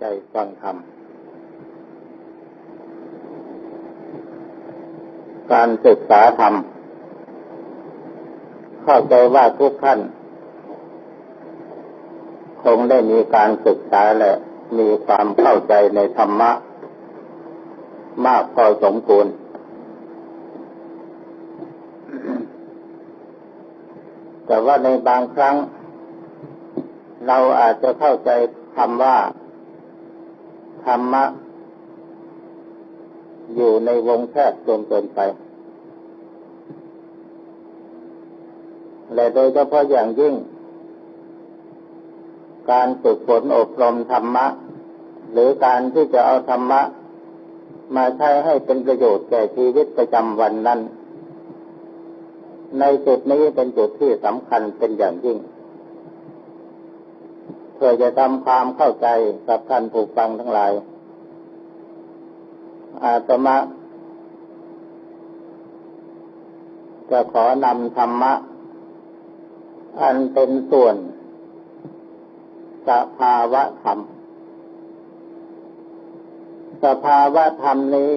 ใจฟังธรรม การศึกษาธรรม เข้าใจว่าทุกท่าน คงได้มีการศึกษาและมีความเข้าใจในธรรมะ มากพอสมควรแต่ว่าในบางครั้ง เราอาจจะเข้าใจคำว่า ธรรมะ อยู่ในวงแคบจนเกินไป และโดยเฉพาะอย่างยิ่ง การฝึกฝนอบรมธรรมะ หรือการที่จะเอาธรรมะ มาใช้ให้เป็นประโยชน์แก่ชีวิตประจำวันนั้น ในจุดนี้เป็นจุดที่สำคัญเป็นอย่างยิ่ง พื่อจะทำความเข้าใจกับท่านผู้ฟังทั้งหลาย อาตมาจะขอนำธรรมะ อันเป็นส่วนสภาวะธรรม สภาวะธรรมนี้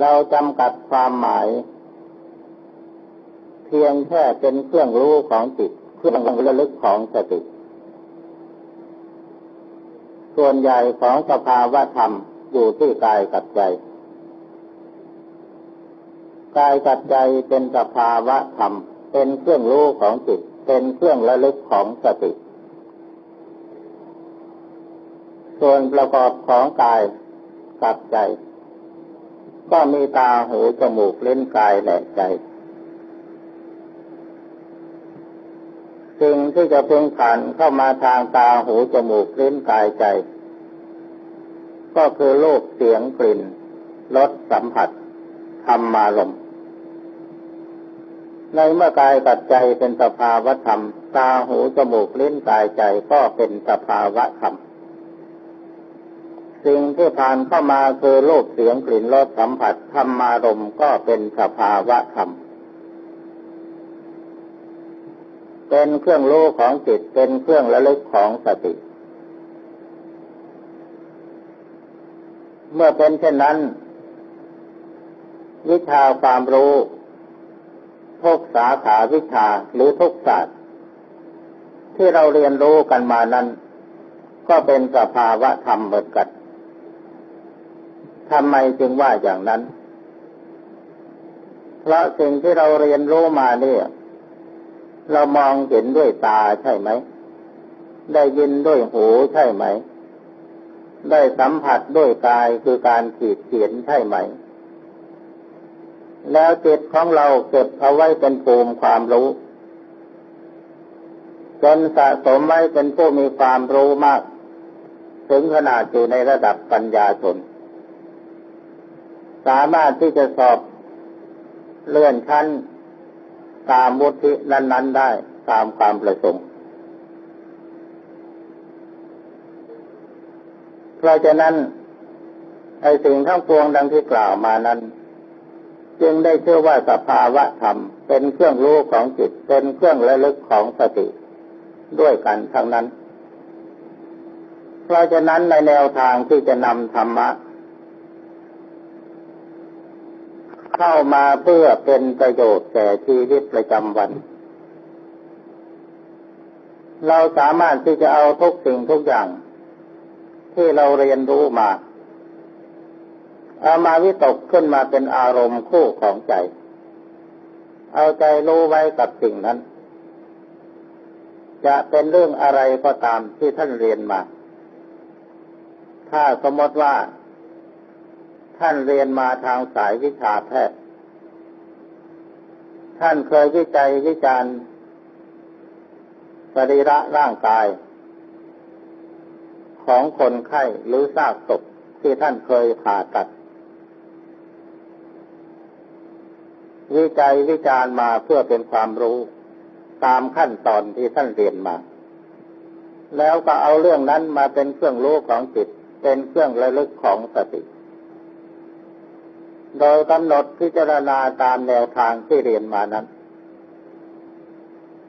เราจำกัดความหมาย เพียงแค่เป็นเครื่องรู้ของจิต เครื่องระลึกของสติ ส่วนใหญ่ของสภาวะธรรมอยู่ที่กายกับใจ กายกับใจเป็นสภาวะธรรม เป็นเครื่องรู้ของจิต เป็นเครื่องระลึกของสติ ส่วนประกอบของกายกับใจ ก็มีตาหูจมูกเล่นกายและใจ สิ่งที่จะพึงผ่านเข้ามาทางตาหูจมูกเล่นกายใจ ก็คือโลกเสียงกลิ่นรสสัมผัสธรรมารมในเมื่อกายกับใจเป็นสภาวะธรรม ตาหูจมูกลิ้นกายใจก็เป็นสภาวะธรรม สิ่งที่ผ่านเข้ามาคือรูปเสียงกลิ่นรสสัมผัสธรรมารมก็เป็นสภาวะธรรม เป็นเครื่องรู้ของจิต เป็นเครื่องระลึกของสติ เมื่อเป็นเช่นนั้น วิชาความรู้ทุกสาขาวิชาหรือทุกศาสตร์ ที่เราเรียนรู้กันมานั้น ก็เป็นสภาวะธรรมเหมือนกันทำไมจึงว่าอย่างนั้น เพราะสิ่งที่เราเรียนรู้มาเนี่ย เรามองเห็นด้วยตาใช่ไหม ได้ยินด้วยหูใช่ไหม ได้สัมผัสด้วยกายคือการขีดเขียนใช่ไหม แล้วจิตของเราเก็บเอาไว้เป็นภูมิความรู้จนสะสมไว้เป็นผู้มีความรู้มาก ถึงขนาดอยู่ในระดับปัญญาชน สามารถที่จะสอบเลื่อนชั้น ตามวุฒินั้น ๆ ได้ตามความประสงค์ เพราะฉะนั้นไอ้สิ่งทั้งปวงดังที่กล่าวมานั้น จึงได้เชื่อว่าสภาวะธรรม เป็นเครื่องรู้ของจิต เป็นเครื่องระลึกของสติ ด้วยกันทั้งนั้น เพราะฉะนั้นในแนวทางที่จะนำธรรมะ เข้ามาเพื่อเป็นประโยชน์แก่ชีวิตประจำวัน เราสามารถที่จะเอาทุกสิ่งทุกอย่าง ที่เราเรียนรู้มา เอามาวิตกขึ้นมาเป็นอารมณ์คู่ของใจ เอาใจรู้ไว้กับสิ่งนั้น จะเป็นเรื่องอะไรก็ตามที่ท่านเรียนมา ถ้าสมมติว่า ท่านเรียนมาทางสายวิชาแพทย์ ท่านเคยวิจัยวิจารณ์สรีระร่างกาย ของคนไข้หรือซากศพที่ท่านเคยผ่าตัด วิจัยวิจารณ์มาเพื่อเป็นความรู้ตามขั้นตอนที่ท่านเรียนมา แล้วก็เอาเรื่องนั้นมาเป็นเครื่องรู้ของจิต เป็นเครื่องระลึกของสติ โดยกำหนดพิจารณาตามแนวทางที่เรียนมานั้น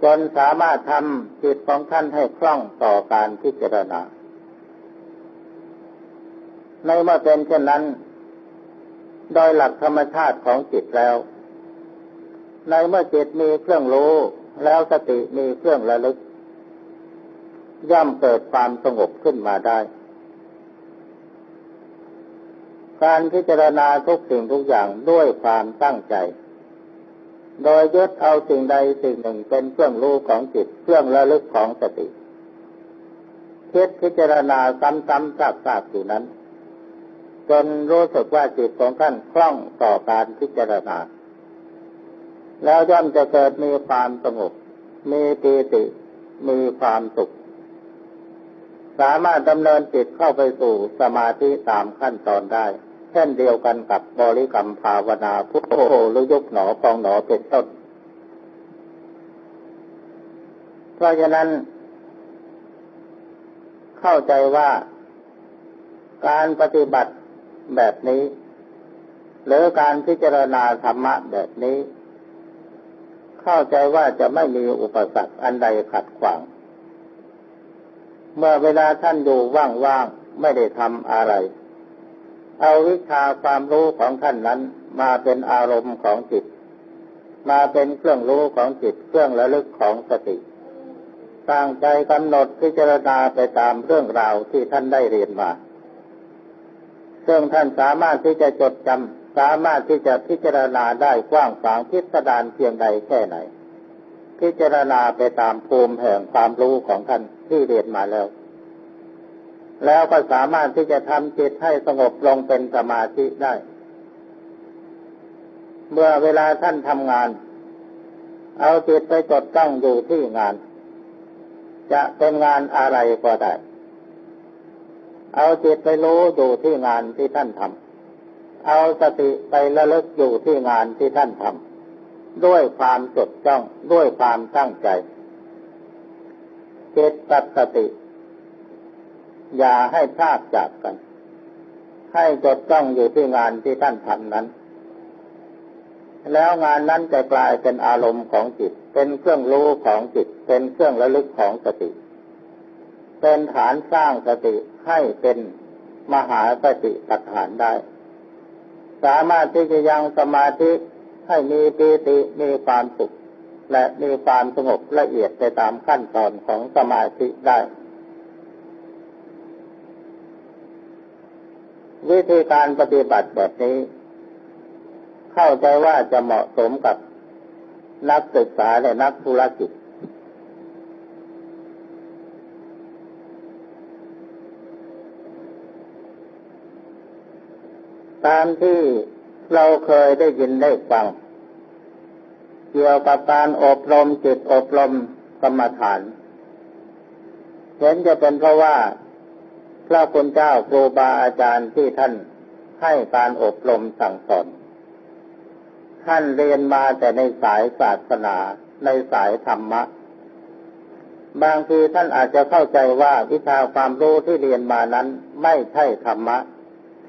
จนสามารถทำจิตของท่านให้คล่องต่อการพิจารณา ในเมื่อเป็นเช่นนั้น โดยหลักธรรมชาติของจิตแล้ว ในเมื่อจิตมีเครื่องรู้แล้วสติมีเครื่องระลึก ย่อมเกิดความสงบขึ้นมาได้ การพิจารณาทุกสิ่งทุกอย่างด้วยความตั้งใจ โดยยึดเอาสิ่งใดสิ่งหนึ่งเป็นเครื่องรู้ของจิต เครื่องระลึกของสติคิดพิจารณาซ้ำๆซากๆอยู่นั้น จนรู้สึกว่าจิตของท่านคล่องต่อการพิจารณา แล้วย่อมจะเกิดมีความสงบมีปีติ มีความสุข สามารถดำเนินจิตเข้าไปสู่สมาธิตามขั้นตอนได้ ช่นเดียวกันกับบริกรรมภาวนาพุทโธหรือยุบหนอพองหนอเป็นต้น เพราะฉะนั้น เข้าใจว่าการปฏิบัติแบบนี้ หรือการพิจารณาธรรมะแบบนี้ เข้าใจว่าจะไม่มีอุปสรรคอันใดขัดขวาง เมื่อเวลาท่านอยู่ว่างๆ ไม่ได้ทำอะไร เอาวิชาความรู้ของท่านนั้น มาเป็นอารมณ์ของจิต มาเป็นเครื่องรู้ของจิต เครื่องระลึกของสติตั้งใจกำหนดพิจารณาไปตามเรื่องราวที่ท่านได้เรียนมาซึ่งท่านสามารถที่จะจดจำสามารถที่จะพิจารณาได้กว้างขวางพิสดารเพียงใดแค่ไหน พิจารณาไปตามภูมิแห่งความรู้ของท่านที่เรียนมาแล้ว แล้วก็สามารถที่จะทำจิตให้สงบลงเป็นสมาธิได้ เมื่อเวลาท่านทำงาน เอาจิตไปจดจ้องอยู่ที่งาน จะเป็นงานอะไรก็ได้ เอาจิตไปรู้อยู่ที่งานที่ท่านทำเอาสติไประลึกอยู่ที่งานที่ท่านทำด้วยความจดจ้องด้วยความตั้งใจจิตตัดสติ อย่าให้พลาดจากกัน ให้จดจ้องอยู่ที่งานที่ท่านทำนั้น แล้วงานนั้นจะกลายเป็นอารมณ์ของจิต เป็นเครื่องรู้ของจิต เป็นเครื่องระลึกของสติ เป็นฐานสร้างสติให้เป็นมหาสติปัฐานได้ สามารถที่จะยังสมาธิให้มีปีติมีความสุข และมีความสงบละเอียดไปตามขั้นตอนของสมาธิได้ วิธีการปฏิบัติแบบนี้ เข้าใจว่าจะเหมาะสมกับนักศึกษาและนักธุรกิจ ตามที่เราเคยได้ยินได้ฟัง เกี่ยวกับการอบรมจิตอบรมกรรมฐานเห็นจะเป็นเพราะว่า พระคุณเจ้าครูบาอาจารย์ที่ท่านให้การอบรมสั่งสอน ท่านเรียนมาแต่ในสายศาสนาในสายธรรมะ บางทีท่านอาจจะเข้าใจว่าวิชาความรู้ที่เรียนมานั้นไม่ใช่ธรรมะ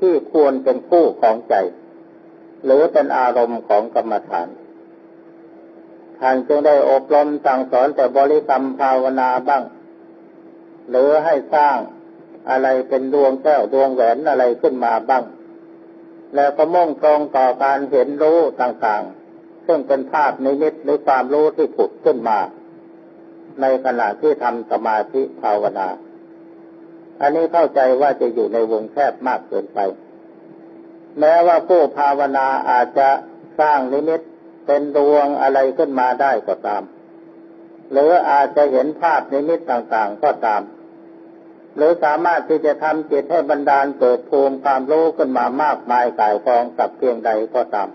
ที่ควรเป็นคู่ของใจ หรือเป็นอารมณ์ของกรรมฐานท่านจึงได้อบรมสั่งสอนแต่บริกรรมภาวนาบ้าง หรือให้สร้าง อะไรเป็นดวงแก้วดวงแหวนอะไรขึ้นมาบ้าง แล้วก็มุ่งตรงต่อการเห็นรู้ต่างๆ ซึ่งเป็นภาพนิมิตหรือความรู้ที่ผุดขึ้นมา ในขณะที่ทำสมาธิภาวนา อันนี้เข้าใจว่าจะอยู่ในวงแคบมากเกินไป แม้ว่าผู้ภาวนาอาจจะสร้างนิมิตเป็นดวงอะไรขึ้นมาได้ก็ตาม หรืออาจจะเห็นภาพนิมิตต่างๆก็ตาม หรือสามารถที่จะทำจิตให้บรรดาลเกิดภูมิความรู้ขึ้นมามากมายกายกองกับเพียงใดก็ตาม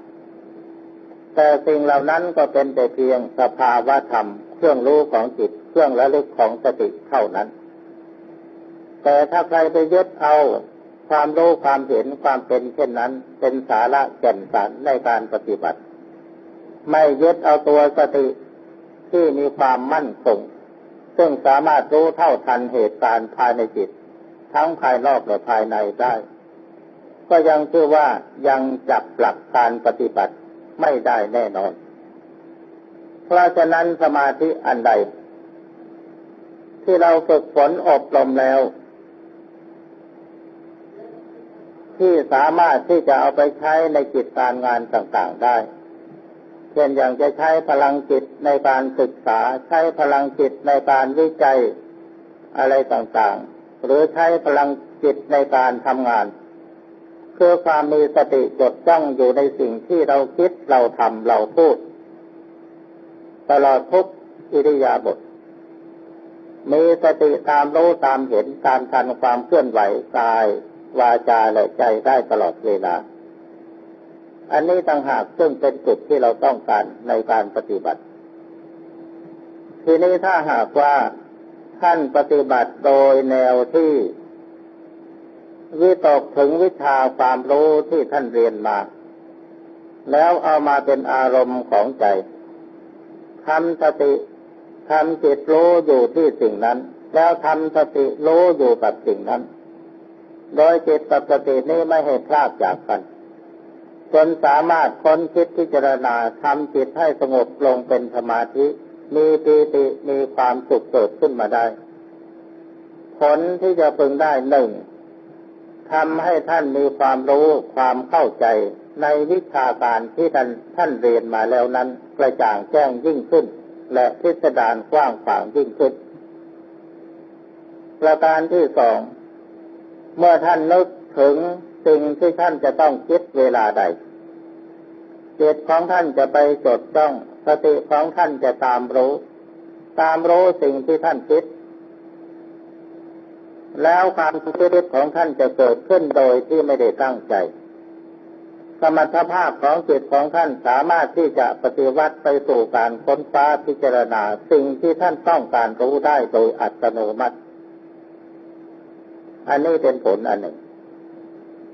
แต่สิ่งเหล่านั้นก็เป็นแต่เพียงสภาวะธรรม เครื่องรู้ของจิต เครื่องระลึกของสติเท่านั้น แต่ถ้าใครไปยึดเอาความรู้ความเห็นความเป็นเช่นนั้น เป็นสาระแก่นสารในการปฏิบัติ ไม่ยึดเอาตัวสติที่มีความมั่นคง ซึ่งสามารถรู้เท่าทันเหตุการณ์ภายในจิต ทั้งภายนอกและภายในได้ ก็ยังเชื่อว่ายังจับหลักการปฏิบัติไม่ได้แน่นอน เพราะฉะนั้นสมาธิอันใด ที่เราฝึกฝนอบรมแล้ว ที่สามารถที่จะเอาไปใช้ในกิจการงานต่างๆได้ เช่นอย่างจะใช้พลังจิตในการศึกษา ใช้พลังจิตในการวิจัยอะไรต่างๆ หรือใช้พลังจิตในการทำงานเพื่อความมีสติจดจ้องอยู่ในสิ่งที่เราคิดเราทำเราพูด ตลอดทุกอิริยาบถมีสติตามรู้ตามเห็นการทันความเคลื่อนไหวกาย วาจาและใจได้ตลอดเวลา อันนี้ต่างหากซึ่งเป็นจุดที่เราต้องการในการปฏิบัติ ทีนี้ถ้าหากว่าท่านปฏิบัติโดยแนวที่วิตกถึงวิชาความรู้ที่ท่านเรียนมา แล้วเอามาเป็นอารมณ์ของใจทำสติทำจิตรู้อยู่ที่สิ่งนั้น แล้วทำสติรู้อยู่กับสิ่งนั้น โดยจิตกับสตินี้ไม่ให้พลาดจากกัน จนสามารถค้นคิดพิจารณาทำจิตให้สงบลงเป็นสมาธิ มีปีติมีความสุขเกิดขึ้นมาได้ ผลที่จะพึงได้หนึ่งทำให้ท่านมีความรู้ความเข้าใจในวิชาการที่ท่านท่านเรียนมาแล้วนั้นกระจ่างแจ้งยิ่งขึ้น และพิสดารกว้างขวางยิ่งขึ้น ประการที่สอง เมื่อท่านนึกถึง สิ่งที่ท่านจะต้องคิดเวลาใดจิตของท่านจะไปจดจ้องสติของท่านจะตามรู้ ตามรู้สิ่งที่ท่านคิด แล้วความคิดของท่านจะเกิดขึ้นโดยที่ไม่ได้ตั้งใจ สมรรถภาพของจิตของท่านสามารถที่จะปฏิวัติไปสู่การค้นคว้าพิจารณาสิ่งที่ท่านต้องการรู้ได้โดยอัตโนมัติ อันนี้เป็นผลอันหนึ่ง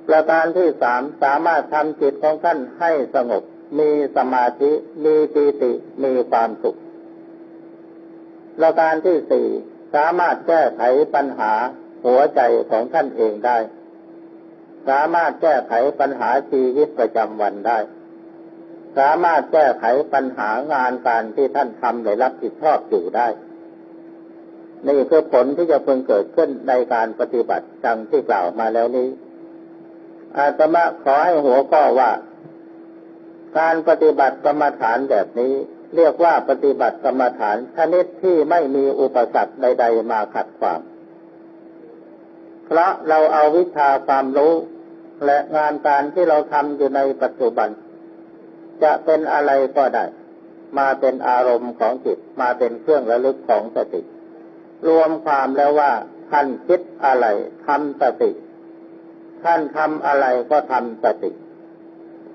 ประการที่สามสามารถทำจิตของท่านให้สงบ มีสมาธิ มีปีติ มีความสุข ประการที่สี่สามารถแก้ไขปัญหาหัวใจของท่านเองได้ สามารถแก้ไขปัญหาชีวิตประจำวันได้ สามารถแก้ไขปัญหางานการที่ท่านทำในรับผิดชอบอยู่ได้นี่คือผลที่จะเพิ่งเกิดขึ้นในการปฏิบัติดังที่กล่าวมาแล้วนี้ อาตมาขอให้หัวข้อว่า การปฏิบัติกรรมฐานแบบนี้ เรียกว่าปฏิบัติกรรมฐานชนิดที่ไม่มีอุปสรรคใด ๆ มาขัดขวางเพราะเราเอาวิชาความรู้ และงานการที่เราทำอยู่ในปัจจุบัน จะเป็นอะไรก็ได้ มาเป็นอารมณ์ของจิต มาเป็นเครื่องระลึกของสติ รวมความแล้วว่าท่านคิดอะไรทำสติ ท่านทำอะไรก็ทำสติ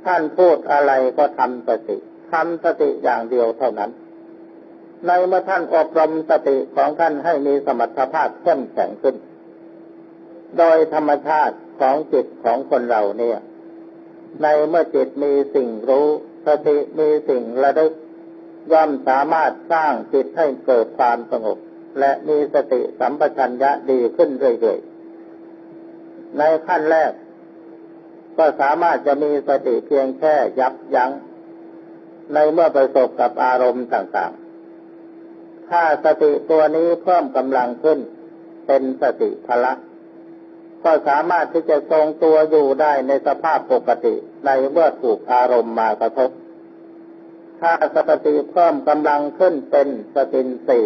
ท่านพูดอะไรก็ทำสติทำสติอย่างเดียวเท่านั้น ในเมื่อท่านอบรมสติของท่านให้มีสมรรถภาพเข้มแข็งขึ้น โดยธรรมชาติของจิตของคนเราเนี่ย ในเมื่อจิตมีสิ่งรู้สติมีสิ่งระลึกย่อมสามารถสร้างจิตให้เกิดความสงบ และมีสติสัมปชัญญะดีขึ้นเรื่อยๆ ในขั้นแรก ก็สามารถจะมีสติเพียงแค่ยับยัง้ง ในเมื่อประสบกับอารมณ์ต่างๆ ถ้าสติตัวนี้เพิ่มกำลังขึ้น เป็นสติพละก็สามารถที่จะทรงตัวอยู่ได้ในสภาพปกติ ในเมื่อถูกอารมณ์มากระทบ ถ้าสติเพิ่มกำลังขึ้นเป็นสตินสี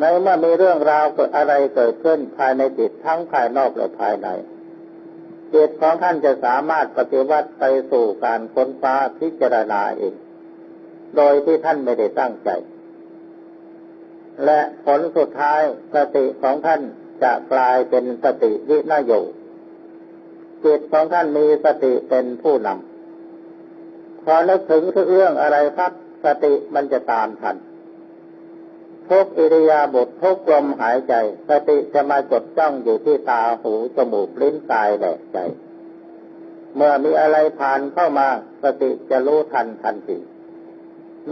ในเมื่อมีเรื่องราวเกิดอะไรเกิดขึ้นภายในจิตทั้งภายนอกและภายในจิตของท่านจะสามารถปฏิวัติไปสู่การค้นคว้าพิจารณาเอง โดยที่ท่านไม่ได้ตั้งใจ และผลสุดท้ายสติของท่านจะกลายเป็นสติวินโยจิตของท่านมีสติเป็นผู้นำพอนึกถึงทุกเรื่องอะไรครับสติมันจะตามทัน ทุกอิริยาบถทุกลมหายใจ สติจะมาจดจ้องอยู่ที่ตาหูจมูกลิ้นกายแหละใจ เมื่อมีอะไรผ่านเข้ามา สติจะรู้ทันทันที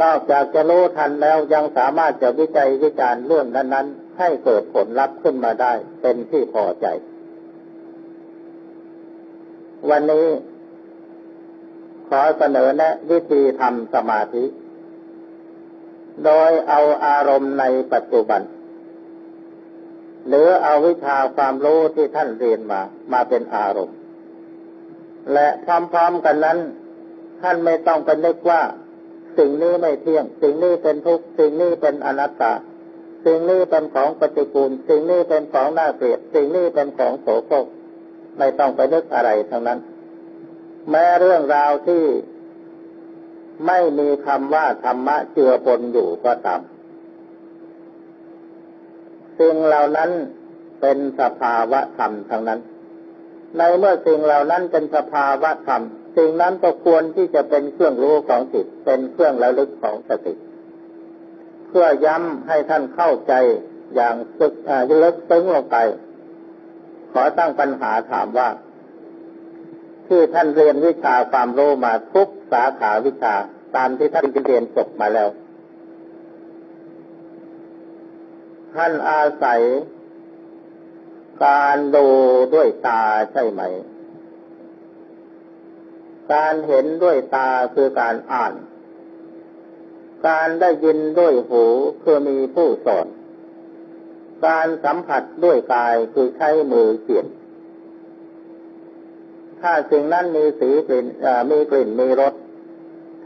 นอกจากจะรู้ทันแล้วยังสามารถจะวิจัยวิจารณ์เรื่องนั้นๆ ให้เกิดผลลัพธ์ขึ้นมาได้ เป็นที่พอใจ วันนี้ ขอเสนอแนะวิธีทำสมาธิ โดยเอาอารมณ์ในปัจจุบัน หรือเอาวิชาความรู้ที่ท่านเรียนมา มาเป็นอารมณ์ และพร้อมๆกันนั้น ท่านไม่ต้องไปนึกว่า สิ่งนี้ไม่เที่ยง สิ่งนี้เป็นทุกข์สิ่งนี้เป็นอนัตตา สิ่งนี้เป็นของปฏิกูล สิ่งนี้เป็นของน่าเกลียด สิ่งนี้เป็นของโสโครกไม่ต้องไปนึกอะไรทั้งนั้น แม้เรื่องราวที่ ไม่มีคำว่าธรรมะเจือปนอยู่ก็ตามสิ่งเหล่านั้นเป็นสภาวะธรรมทั้งนั้น ในเมื่อสิ่งเหล่านั้นเป็นสภาวะธรรม สิ่งนั้นก็ควรที่จะเป็นเครื่องรู้ของจิต เป็นเครื่องระลึกของสติ เพื่อย้ำให้ท่านเข้าใจอย่างสึกลึกซึ้งลงไป ขอตั้งปัญหาถามว่า ที่ท่านเรียนวิชาความรู้มาทุกสาขาวิชา ตามที่ท่านเรียนจบมาแล้ว ท่านอาศัย การดูด้วยตาใช่ไหม การเห็นด้วยตาคือการอ่าน การได้ยินด้วยหูคือมีผู้สอน การสัมผัสด้วยกายคือใช้มือเขียน ถ้าสิ่งนั้นมีสีกลิ่นมีกลิ่นมีรส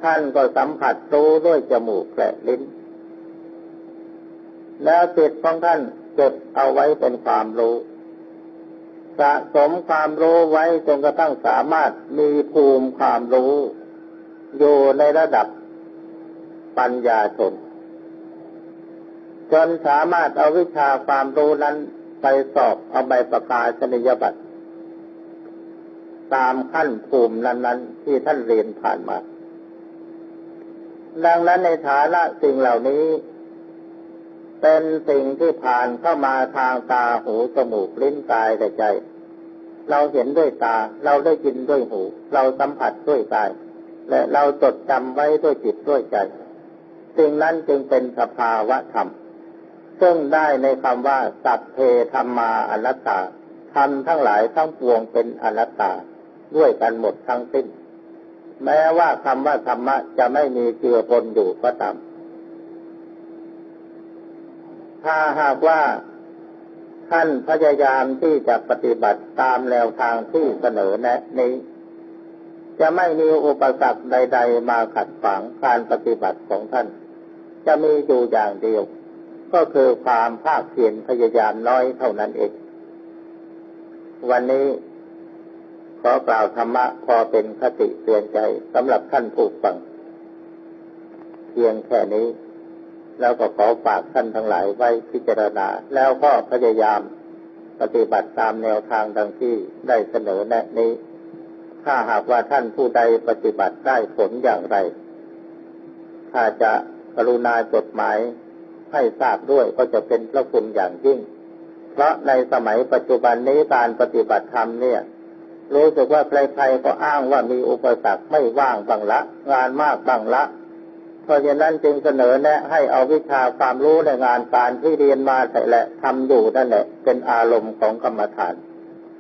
ท่านก็สัมผัสรู้ด้วยจมูกและลิ้น แล้วจิตของท่านเก็บเอาไว้เป็นความรู้ สะสมความรู้ไว้จนกระทั่งสามารถมีภูมิความรู้ อยู่ในระดับปัญญาชน จนสามารถเอาวิชาความรู้นั้นไปสอบเอาใบประกาศนียบัตร ตามขั้นภูมินั้นๆที่ท่านเรียนผ่านมา ดังนั้นในฐานะสิ่งเหล่านี้ เป็นสิ่งที่ผ่านเข้ามาทางตาหูจมูกลิ้นกายและใจ เราเห็นด้วยตา เราได้ยินด้วยหู เราสัมผัสด้วยกาย และเราจดจำไว้ด้วยจิตด้วยใจ สิ่งนั้นจึงเป็นสภาวะธรรมซึ่งได้ในคำว่า สัพเพธรรมาอนัตตาธรรมทั้งหลายทั้งปวงเป็นอนัตตา ด้วยกันหมดทั้งสิ้น แม้ว่าคำว่าธรรมะจะไม่มีเจือปนอยู่ก็ตามถ้าหากว่าท่านพยายามที่จะปฏิบัติตามแนวทางที่เสนอแนะนี้ จะไม่มีอุปสรรคใด ๆ มาขัดขวางการปฏิบัติของท่าน จะมีอยู่อย่างเดียว ก็คือความภาคเพียรพยายามน้อยเท่านั้นเอง วันนี้ ขอกล่าวธรรมะพอเป็นคติเตือนใจสำหรับท่านผู้ฟัง เพียงแค่นี้ แล้วก็ขอฝากท่านทั้งหลายไว้พิจารณา แล้วก็พยายามปฏิบัติตามแนวทางดังที่ได้เสนอแนะนี้ ถ้าหากว่าท่านผู้ใดปฏิบัติได้ผลอย่างไร ถ้าจะกรุณาจดหมายให้ทราบด้วยก็จะเป็นพระคุณอย่างยิ่ง เพราะในสมัยปัจจุบันนี้การปฏิบัติธรรมเนี่ย รู้สึกว่าใครๆก็อ้างว่ามีอุปสรรคไม่ว่างบังละ งานมากบังละ เพราะฉะนั้นจึงเสนอแนะให้เอาวิชาความรู้ในงานการที่เรียนมาแต่ละทำอยู่นั่นแหละ เป็นอารมณ์ของกรรมฐาน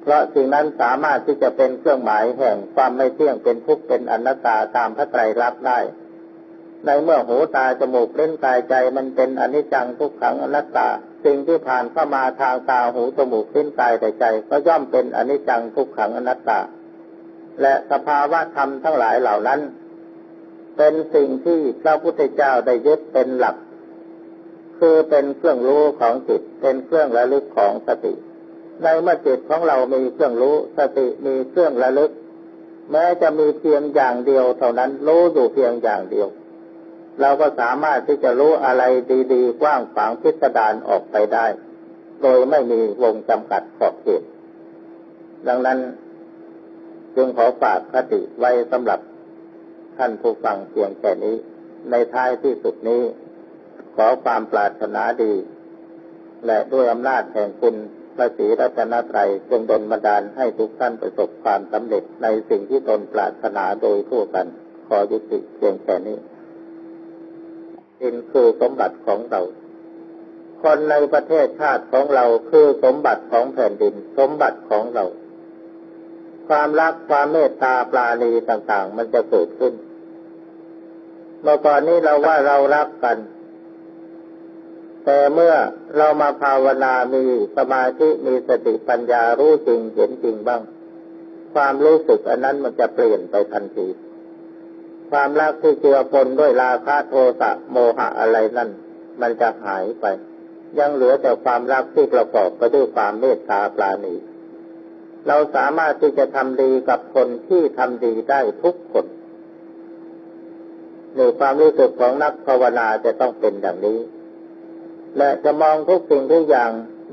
เพราะสิ่งนั้นสามารถที่จะเป็นเครื่องหมายแห่งความไม่เที่ยงเป็นทุกข์เป็นอนัตตาตามพระไตรลักษณ์ได้ ในเมื่อหูตาจมูกเล่นกายใจมันเป็นอนิจจังทุกขังอนัตตา สิ่งที่ผ่านเข้ามาทางตาหูจมูกเลิ้นกายแต่ใจ ก็ย่อมเป็นอนิจจังทุกขังอนัตตา และสภาวะธรรมทั้งหลายเหล่านั้น เป็นสิ่งที่พระพุทธเจ้าได้ยึดเป็นหลัก คือเป็นเครื่องรู้ของจิตเป็นเครื่องระลึกของสติ ในเมื่อจิตของเรามีเครื่องรู้สติมีเครื่องระลึก แม้จะมีเพียงอย่างเดียวเท่านั้นรู้อยู่เพียงอย่างเดียว เราก็สามารถที่จะรู้อะไรดีๆ กว้างขวางพิสดารออกไปได้ โดยไม่มีวงจำกัดขอบเขตดังนั้นจึงขอฝากคติไว้สำหรับท่านผู้ฟังเพียงแค่นี้ ในท้ายที่สุดนี้ ขอความปรารถนาดี และด้วยอำนาจแห่งคุณพระศรีรัตนตรัยจงดลบันดาลให้ทุกท่านประสบความสำเร็จในสิ่งที่ตนปรารถนาโดยทั่วกัน ขอยุติเพียงแค่นี้ ดินคือสมบัติของเรา คนในประเทศชาติของเราคือสมบัติของแผ่นดิน สมบัติของเรา ความรักความเมตตาปราณีต่างๆ มันจะเกิดขึ้น เมื่อก่อนนี้เราว่าเรารักกัน แต่เมื่อเรามาภาวนามีสมาธิมีสติปัญญารู้จริงเห็นจริงบ้าง ความรู้สึกอันนั้นมันจะเปลี่ยนไปทันที ความรักที่เจือปนด้วยราคะโทสะโมหะอะไรนั่น มันจะหายไป ยังเหลือแต่ความรักที่ประกอบไปด้วยความเมตตาปราณีเราสามารถที่จะทำดีกับคนที่ทำดีได้ทุกคนในความรู้สึกของนักภาวนาจะต้องเป็นอย่างนี้ และจะมองทุกสิ่งทุกอย่าง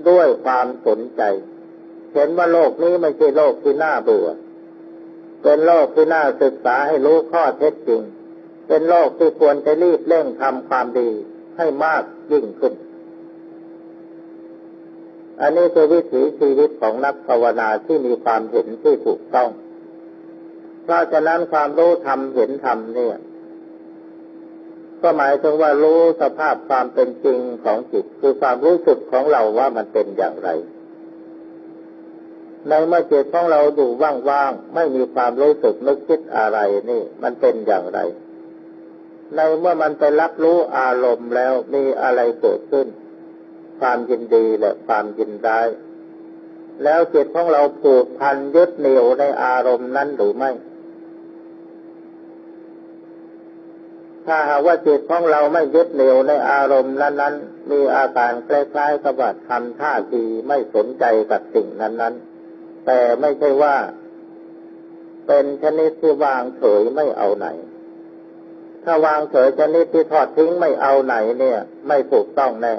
ด้วยความสนใจ เห็นว่าโลกนี้ไม่ใช่โลกที่น่าเบื่อ เป็นโลกที่น่าศึกษาให้รู้ข้อเท็จจริง เป็นโลกที่ควรจะรีบเร่งทำความดีให้มากยิ่งขึ้น อันนี้คือวิถีชีวิตของนักภาวนาที่มีความเห็นที่ถูกต้อง เพราะฉะนั้นความรู้ธรรมเห็นธรรมเนี่ย ก็หมายถึงว่ารู้สภาพความเป็นจริงของจิต คือความรู้สึกของเราว่ามันเป็นอย่างไร ในเมื่อจิตของเราอยู่ว่างๆ ไม่มีความรู้สึกนึกคิดอะไรนี่ มันเป็นอย่างไร ในเมื่อมันไปรับรู้อารมณ์แล้วมีอะไรเกิดขึ้น ความยินดีและความยินร้าย แล้วจิตของเราผูกพันยึดเหนี่ยวในอารมณ์นั้นหรือไม่ ถ้าหากว่าจิตของเราไม่ยึดเหนี่ยวในอารมณ์นั้นๆ มีอาการคล้ายๆกับว่าทำท่าทีไม่สนใจกับสิ่งนั้นๆ แต่ไม่ใช่ว่า เป็นชนิดที่วางเฉยไม่เอาไหน ถ้าวางเฉยชนิดที่ทอดทิ้งไม่เอาไหนเนี่ย ไม่ถูกต้องแน่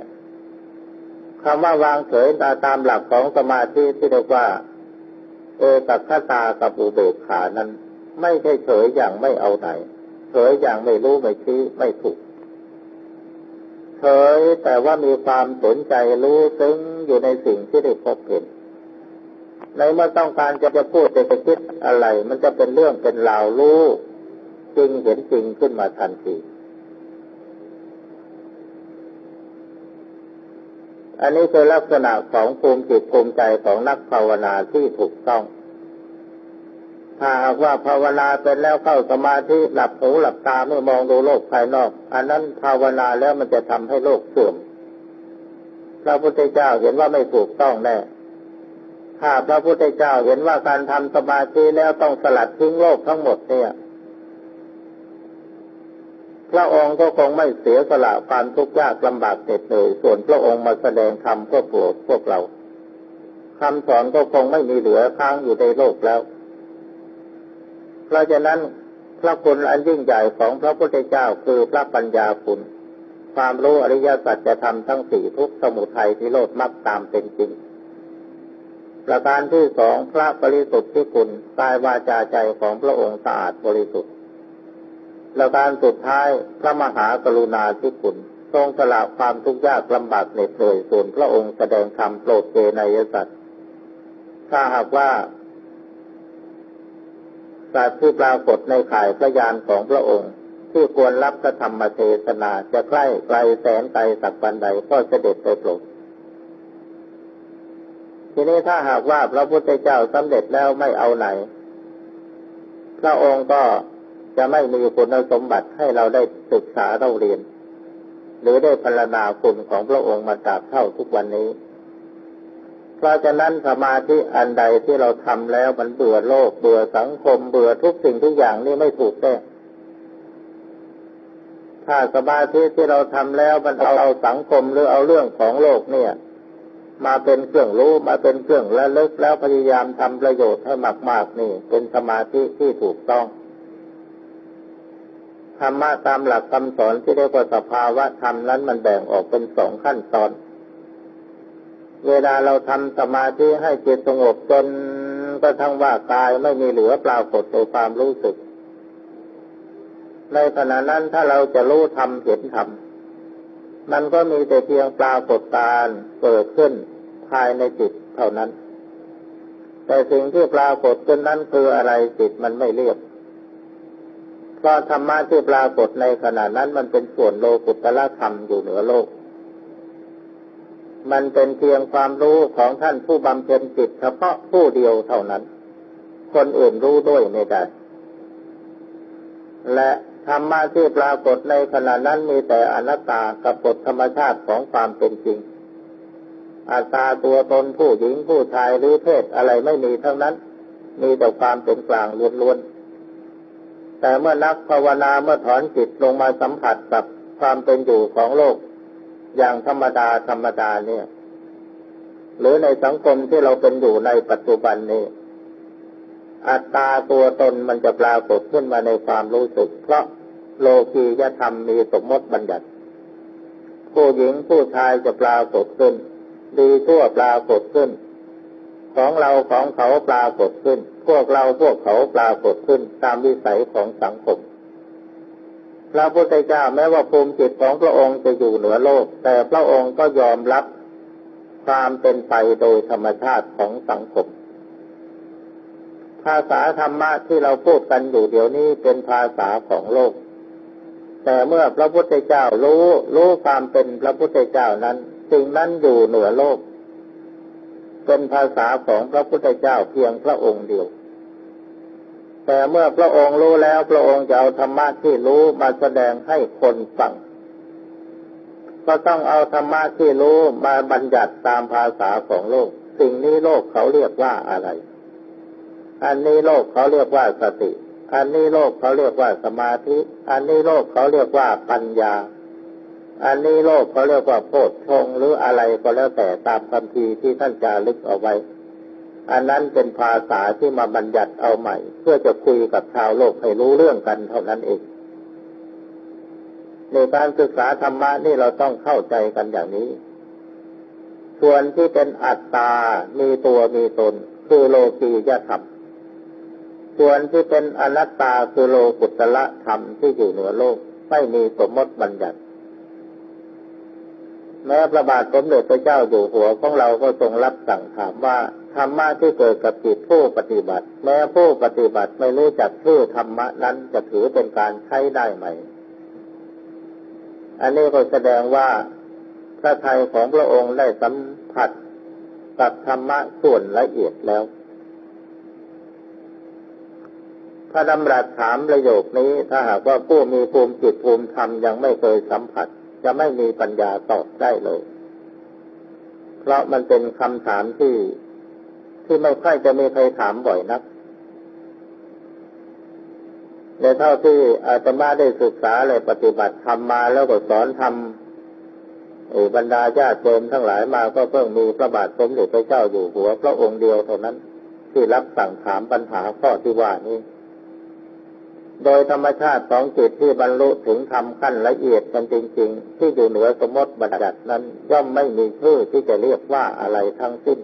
คำว่าวางเฉยตามหลักของสมาธิที่เรียกว่า เอตัคตากับอุเบกขานั้น ไม่ใช่เฉยอย่างไม่เอาไหน เฉยอย่างไม่รู้ไม่ชี้ไม่ถูก เฉยแต่ว่ามีความสนใจรู้ซึ้งอยู่ในสิ่งที่ได้พบเห็น ในเมื่อต้องการจะจะพูดจะคิดอะไร มันจะเป็นเรื่องเป็นราวรู้จริงเห็นจริงขึ้นมาทันทีอันนี้คือลักษณะของภูมิจิตภูมิใจของนักภาวนาที่ถูกต้อง ถ้าหากว่าภาวนาเป็นแล้วเข้าสมาธิหลับหูหลับตาไม่มองดูโลกภายนอก อันนั้นภาวนาแล้วมันจะทำให้โลกเสื่อมพระพุทธเจ้าเห็นว่าไม่ถูกต้องแน่ ถ้าพระพุทธเจ้าเห็นว่าการทำสมาธิแล้วต้องสลัดทิ้งโลกทั้งหมดเนี่ย พระองค์ก็คงไม่เสียสละความทุกข์ยากลำบากเหน็ดเหนื่อยส่วนพระองค์มาแสดงธรรมเพื่อโปรดพวกเราคำสอนก็คงไม่มีเหลือค้างอยู่ในโลกแล้ว เพราะฉะนั้นพระคุณอันยิ่งใหญ่ของพระพุทธเจ้าคือพระปัญญาคุณ ความรู้อริยสัจจะทำทั้งสี่ทุกสมุทัยที่โลดมักตามเป็นจริง ประการที่สองพระบริสุทธิ์ที่คุณกายวาจาใจของพระองค์สะอาดบริสุทธิ์ประการสุดท้ายพระมหากรุณาที่คุณทรงสละความทุกข์ยากลำบากเหน็ดเหนื่อยส่วนพระองค์แสดงธรรมโปรดเจนยสัตว์ถ้าหากว่าสัตว์ที่ปรากฏในข่ายพระยานของพระองค์ ที่ควรรับพระธรรมเทศนาจะใกล้ไกลแสนไกลสักวันใดก็เสด็จไปโปรด ทีนี้ถ้าหากว่าพระพุทธเจ้าสำเร็จแล้วไม่เอาไหน พระองค์ก็จะไม่มีคุณสมบัติให้เราได้ศึกษาเราเรียน หรือได้พรรณนาคุณของพระองค์มาตราบเท่าทุกวันนี้ เพราะฉะนั้นสมาธิอันใดที่เราทำแล้วมันเบื่อโลกเบื่อสังคมเบื่อทุกสิ่งทุกอย่างนี่ไม่ถูกแน่ถ้าสมาธิที่เราทำแล้วมันเอาเอาสังคมหรือเอาเรื่องของโลกเนี่ย มาเป็นเครื่องรู้มาเป็นเครื่องระลึกแล้วพยายามทำประโยชน์ให้มาก ๆ นี่ เป็นสมาธิที่ถูกต้องธรรมะตามหลักคำสอนที่เรียกว่าสภาวะธรรมนั้นมันแบ่งออกเป็นสองขั้นตอน เวลาเราทำสมาธิให้จิตสงบจนก็ทั้งว่ากายไม่มีเหลือปรากฏในความรู้สึก ในขณะนั้นถ้าเราจะรู้ทำเห็นทำ มันก็มีแต่เพียงปรากฏการเกิดขึ้นภายในจิตเท่านั้น แต่สิ่งที่ปรากฏขึ้นนั้นคืออะไรจิตมันไม่เรียบเพราะธรรมะที่ปรากฏในขณะนั้นมันเป็นส่วนโลกุตละธรรมอยู่เหนือโลก มันเป็นเพียงความรู้ของท่านผู้บำเพ็ญจิตเฉพาะผู้เดียวเท่านั้น คนอื่นรู้ด้วยไม่ได้และ ธรรมะที่ปรากฏในขณะนั้นมีแต่อนัตตากับกฎธรรมชาติของความเป็นจริง อัตตาตัวตนผู้หญิงผู้ชายหรือเพศอะไรไม่มีทั้งนั้น มีแต่ความเป็นกลางล้วนๆ แต่เมื่อนักภาวนาเมื่อถอนจิตลงมาสัมผัสกับความเป็นอยู่ของโลก อย่างธรรมดาธรรมดาเนี่ย หรือในสังคมที่เราเป็นอยู่ในปัจจุบันนี้ อัตตาตัวตนมันจะปรากฏขึ้นมาในความรู้สึก เพราะโลกียธรรมมีสมมติบัญญัติ ผู้หญิงผู้ชายจะปรากฏขึ้น ดีทั่วปรากฏขึ้น ของเราของเขาปรากฏขึ้น พวกเราพวกเขาปรากฏขึ้นตามวิสัยของสังคมพระพุทธเจ้าแม้ว่าภูมิจิตของพระองค์จะอยู่เหนือโลก แต่พระองค์ก็ยอมรับความเป็นไปโดยธรรมชาติของสังคม ภาษาธรรมะที่เราพูดกันอยู่เดี๋ยวนี้เป็นภาษาของโลก แต่เมื่อพระพุทธเจ้ารู้รู้ความเป็นพระพุทธเจ้านั้นสิ่งนั้นอยู่เหนือโลก เป็นภาษาของพระพุทธเจ้าเพียงพระองค์เดียว แต่เมื่อพระองค์รู้แล้วพระองค์จะเอาธรรมะที่รู้มาแสดงให้คนฟังก็ต้องเอาธรรมะที่รู้มาบัญญัติตามภาษาของโลก สิ่งนี้โลกเขาเรียกว่าอะไร อันนี้โลกเขาเรียกว่าสติ อันนี้โลกเขาเรียกว่าสมาธิ อันนี้โลกเขาเรียกว่าปัญญา อันนี้โลกเขาเรียกว่าโพชฌงหรืออะไรก็แล้วแต่ตามคำพีที่ท่านจารึกเอาไว้ อันนั้นเป็นภาษาที่มาบัญญัติเอาใหม่ เพื่อจะคุยกับชาวโลกให้รู้เรื่องกันเท่านั้นเองในการศึกษาธรรมะนี่เราต้องเข้าใจกันอย่างนี้ ส่วนที่เป็นอัตตา มีตัวมีตน คือโลกียธรรม ส่วนที่เป็นอนัตตาคือโลกุตละธรรมที่อยู่เหนือโลก ไม่มีสมมติบัญญัติ แม้พระบาทสมเด็จพระเจ้าอยู่หัวของเราก็ทรงรับสั่งถามว่าธรรมะที่เกิดกับจิตผู้ปฏิบัติ แม้ผู้ปฏิบัติไม่รู้จักชื่อธรรมะนั้นจะถือเป็นการใช้ได้ไหม อันนี้ก็แสดงว่าพระทัยของพระองค์ได้สัมผัสกับธรรมะส่วนละเอียดแล้ว ถ้าดำรัสถามประโยคนี้ ถ้าหากว่าผู้มีภูมิจิตภูมิธรรมยังไม่เคยสัมผัส จะไม่มีปัญญาตอบได้เลย เพราะมันเป็นคำถามที่ที่ไม่ค่อยจะมีใครถามบ่อยนักในเท่าที่อาตมาได้ศึกษาเลยปฏิบัติทำมาแล้วก็สอนทำบรรดาญาติโยมทั้งหลายมาก็เพิ่งมีพระบาทสมเด็จพระเจ้าอยู่หัวพระองค์เดียวเท่านั้น ที่รับสั่งถามปัญหาข้อที่ว่านี้ โดยธรรมชาติของจิตที่บรรลุถึงทำขั้นละเอียดกันจริง ๆ ที่อยู่เหนือสมมติบัญญัตินั้นย่อมไม่มีชื่อที่จะเรียกว่าอะไรทั้งสิ้น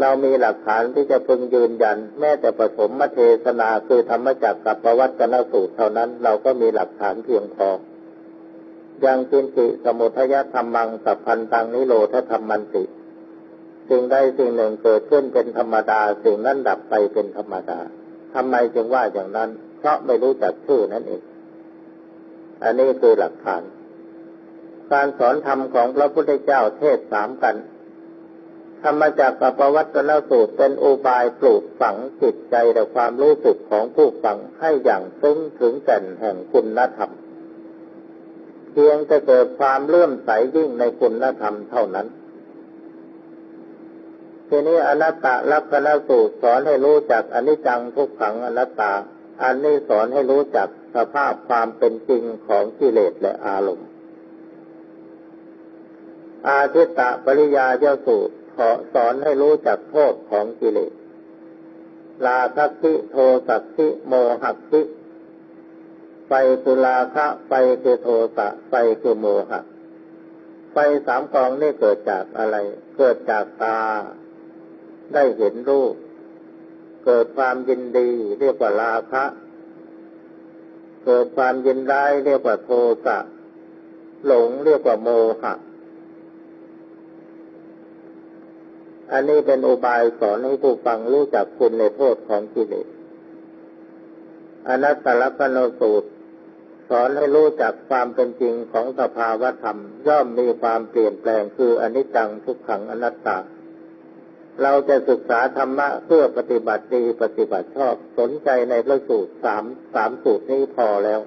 เรามีหลักฐานที่จะพึงยืนยัน แม้แต่ปฐมเทศนาคือธรรมจักรกับประวัติกนสูตรเท่านั้นเราก็มีหลักฐานเพียงพอยังกินติสมุทยธรรมังสัพพันตังนิโรธธรรมันติสิ่งใดสิ่งหนึ่งเกิดขึ้นเป็นธรรมดา สิ่งนั้นดับไปเป็นธรรมดา ทำไมจึงว่าอย่างนั้น เพราะไม่รู้จักชื่อนั่นเอง อันนี้คือหลักฐาน การสอนธรรมของพระพุทธเจ้าเทศสามกันธรรมจากกับปวัตนสูตรเป็นอุบายปลูกฝังจิตใจและความรู้สึกของผู้ฟังให้อย่างซึ้งถึงแก่นแห่งคุณธรรม เพียงจะเกิดความเลื่อมใสยิ่งในคุณธรรมเท่านั้น ทีนี้อนัตตลักษณสูตรสอนให้รู้จักอนิจจังทุกขังอนัตตา อันนี้สอนให้รู้จักสภาพความเป็นจริงของกิเลสและอารมณ์ อาทิตตปริยาเจ้าสูตรสอนให้รู้จักโทษของกิเลส ลาทักขิโทสักขิโมหักขิไฟตุลาคะไฟคือโทสะไฟคือโมหะ ไฟสามกองนี่เกิดจากอะไร เกิดจากตา ได้เห็นรูป เกิดความยินดีเรียกว่าลาภะเกิดความยินร้ายเรียกว่าโทสะหลงเรียกว่าโมหะ อันนี้เป็นอุบายสอนให้ผู้ฟังรู้จักคุณในโทษของกิเลสอนัตตลักษณสูตร สอนให้รู้จักความเป็นจริงของสภาวธรรม ย่อมมีความเปลี่ยนแปลงคืออนิจจังทุกขังอนัตตา เราจะศึกษาธรรมะเพื่อปฏิบัติดีปฏิบัติชอบสนใจในพระสูตรสามสามสูตรนี้พอแล้ว